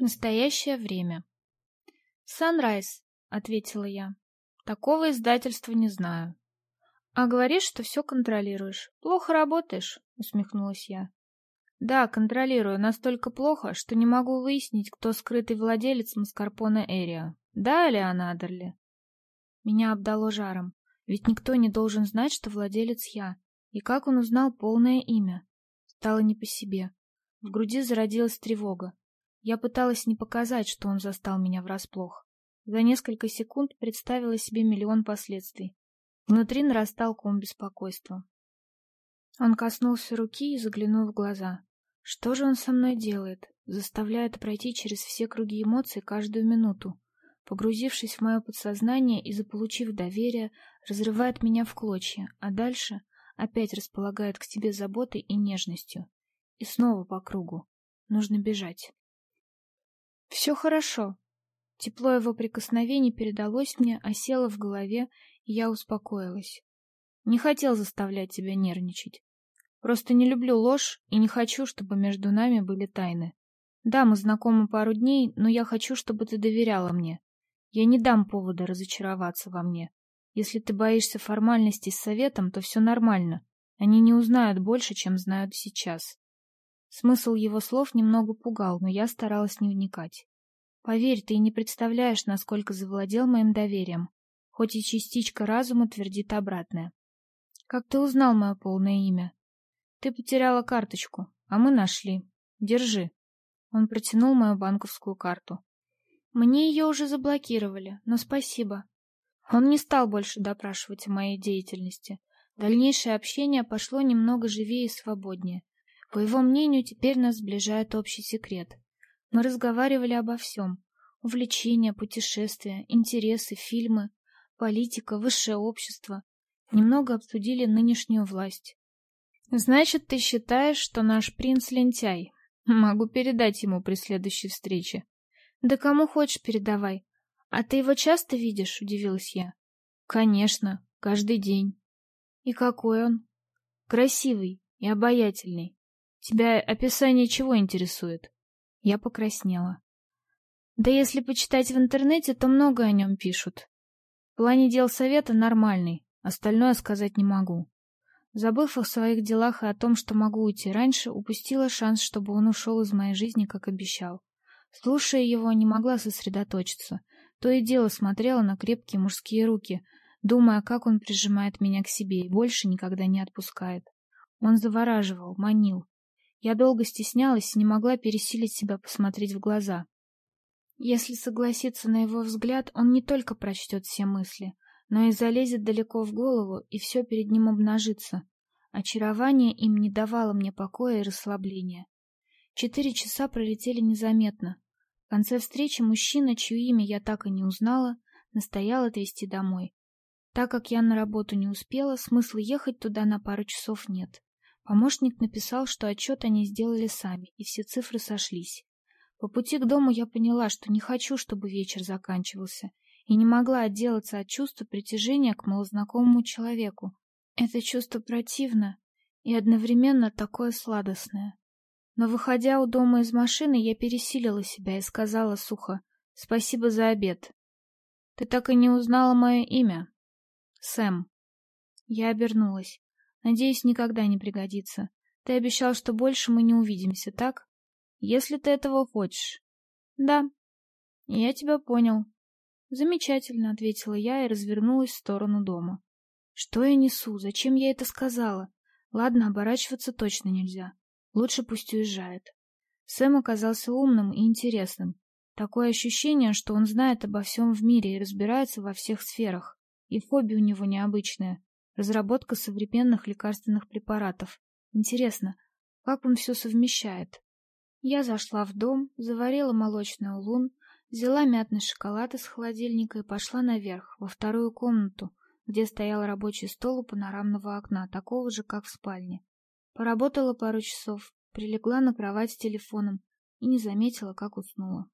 Настоящее время. «Санрайз», — ответила я. «Такого издательства не знаю». «А говоришь, что все контролируешь. Плохо работаешь», — усмехнулась я. «Да, контролирую. Настолько плохо, что не могу выяснить, кто скрытый владелец Маскарпоне Эриа. Да, Леона Адерли?» Меня обдало жаром. Ведь никто не должен знать, что владелец я. И как он узнал полное имя? Стало не по себе. В груди зародилась тревога. Я пыталась не показать, что он застал меня врасплох. За несколько секунд представила себе миллион последствий. Внутри нарастал ком беспокойства. Он коснулся руки и заглянул в глаза. Что же он со мной делает? Заставляет пройти через все круги эмоций каждую минуту. Погрузившись в мое подсознание и заполучив доверие, разрывает меня в клочья, а дальше опять располагает к себе заботой и нежностью. И снова по кругу. Нужно бежать. Все хорошо. Тепло его прикосновений передалось мне, осело в голове, и я успокоилась. Не хотел заставлять тебя нервничать. Просто не люблю ложь и не хочу, чтобы между нами были тайны. Да, мы знакомы пару дней, но я хочу, чтобы ты доверяла мне. Я не дам повода разочароваться во мне. Если ты боишься формальностей с советом, то все нормально. Они не узнают больше, чем знают сейчас. Смысл его слов немного пугал, но я старалась не вникать. Поверь, ты и не представляешь, насколько завладел моим доверием, хоть и частичка разума твердит обратное. Как ты узнал мое полное имя? Ты потеряла карточку, а мы нашли. Держи. Он протянул мою банковскую карту. Мне ее уже заблокировали, но спасибо. Он не стал больше допрашивать о моей деятельности. Дальнейшее общение пошло немного живее и свободнее. По его мнению, теперь нас сближает общий секрет. Мы разговаривали обо всем. Увлечения, путешествия, интересы, фильмы, политика, высшее общество. Немного обсудили нынешнюю власть. Значит, ты считаешь, что наш принц лентяй? Могу передать ему при следующей встрече. Да кому хочешь передавай. А ты его часто видишь, удивилась я. Конечно, каждый день. И какой он? Красивый и обаятельный. Тебя описание чего интересует? Я покраснела. Да если почитать в интернете, то много о нем пишут. В плане дел совета нормальный, остальное сказать не могу. Забыв о своих делах и о том, что могу уйти раньше, упустила шанс, чтобы он ушел из моей жизни, как обещал. Слушая его, не могла сосредоточиться. То и дело смотрела на крепкие мужские руки, думая, как он прижимает меня к себе и больше никогда не отпускает. Он завораживал, манил, я долго стеснялась и не могла пересилить себя посмотреть в глаза. Если согласиться на его взгляд, он не только прочтет все мысли, но и залезет далеко в голову, и все перед ним обнажится. Очарование им не давало мне покоя и расслабления. Четыре часа пролетели незаметно. В конце встречи мужчина, чье имя я так и не узнала, настоял отвезти домой. Так как я на работу не успела, смысла ехать туда на пару часов нет. Помощник написал, что отчет они сделали сами, и все цифры сошлись. По пути к дому я поняла, что не хочу, чтобы вечер заканчивался, и не могла отделаться от чувства притяжения к малознакомому человеку. Это чувство противно и одновременно такое сладостное. Но, выходя у дома из машины, я пересилила себя и сказала сухо «Спасибо за обед». «Ты так и не узнала мое имя?» «Сэм». Я обернулась. Надеюсь, никогда не пригодится. Ты обещал, что больше мы не увидимся, так? Если ты этого хочешь. Да. Я тебя понял. Замечательно, ответила я и развернулась в сторону дома. Что я несу? Зачем я это сказала? Ладно, оборачиваться точно нельзя. Лучше пусть уезжает. Сэм оказался умным и интересным. Такое ощущение, что он знает обо всем в мире и разбирается во всех сферах. И хобби у него необычное. Разработка современных лекарственных препаратов. Интересно, как он все совмещает? Я зашла в дом, заварила молочный улун, взяла мятный шоколад из холодильника и пошла наверх, во вторую комнату, где стоял рабочий стол у панорамного окна, такого же, как в спальне. Поработала пару часов, прилегла на кровать с телефоном и не заметила, как уснула.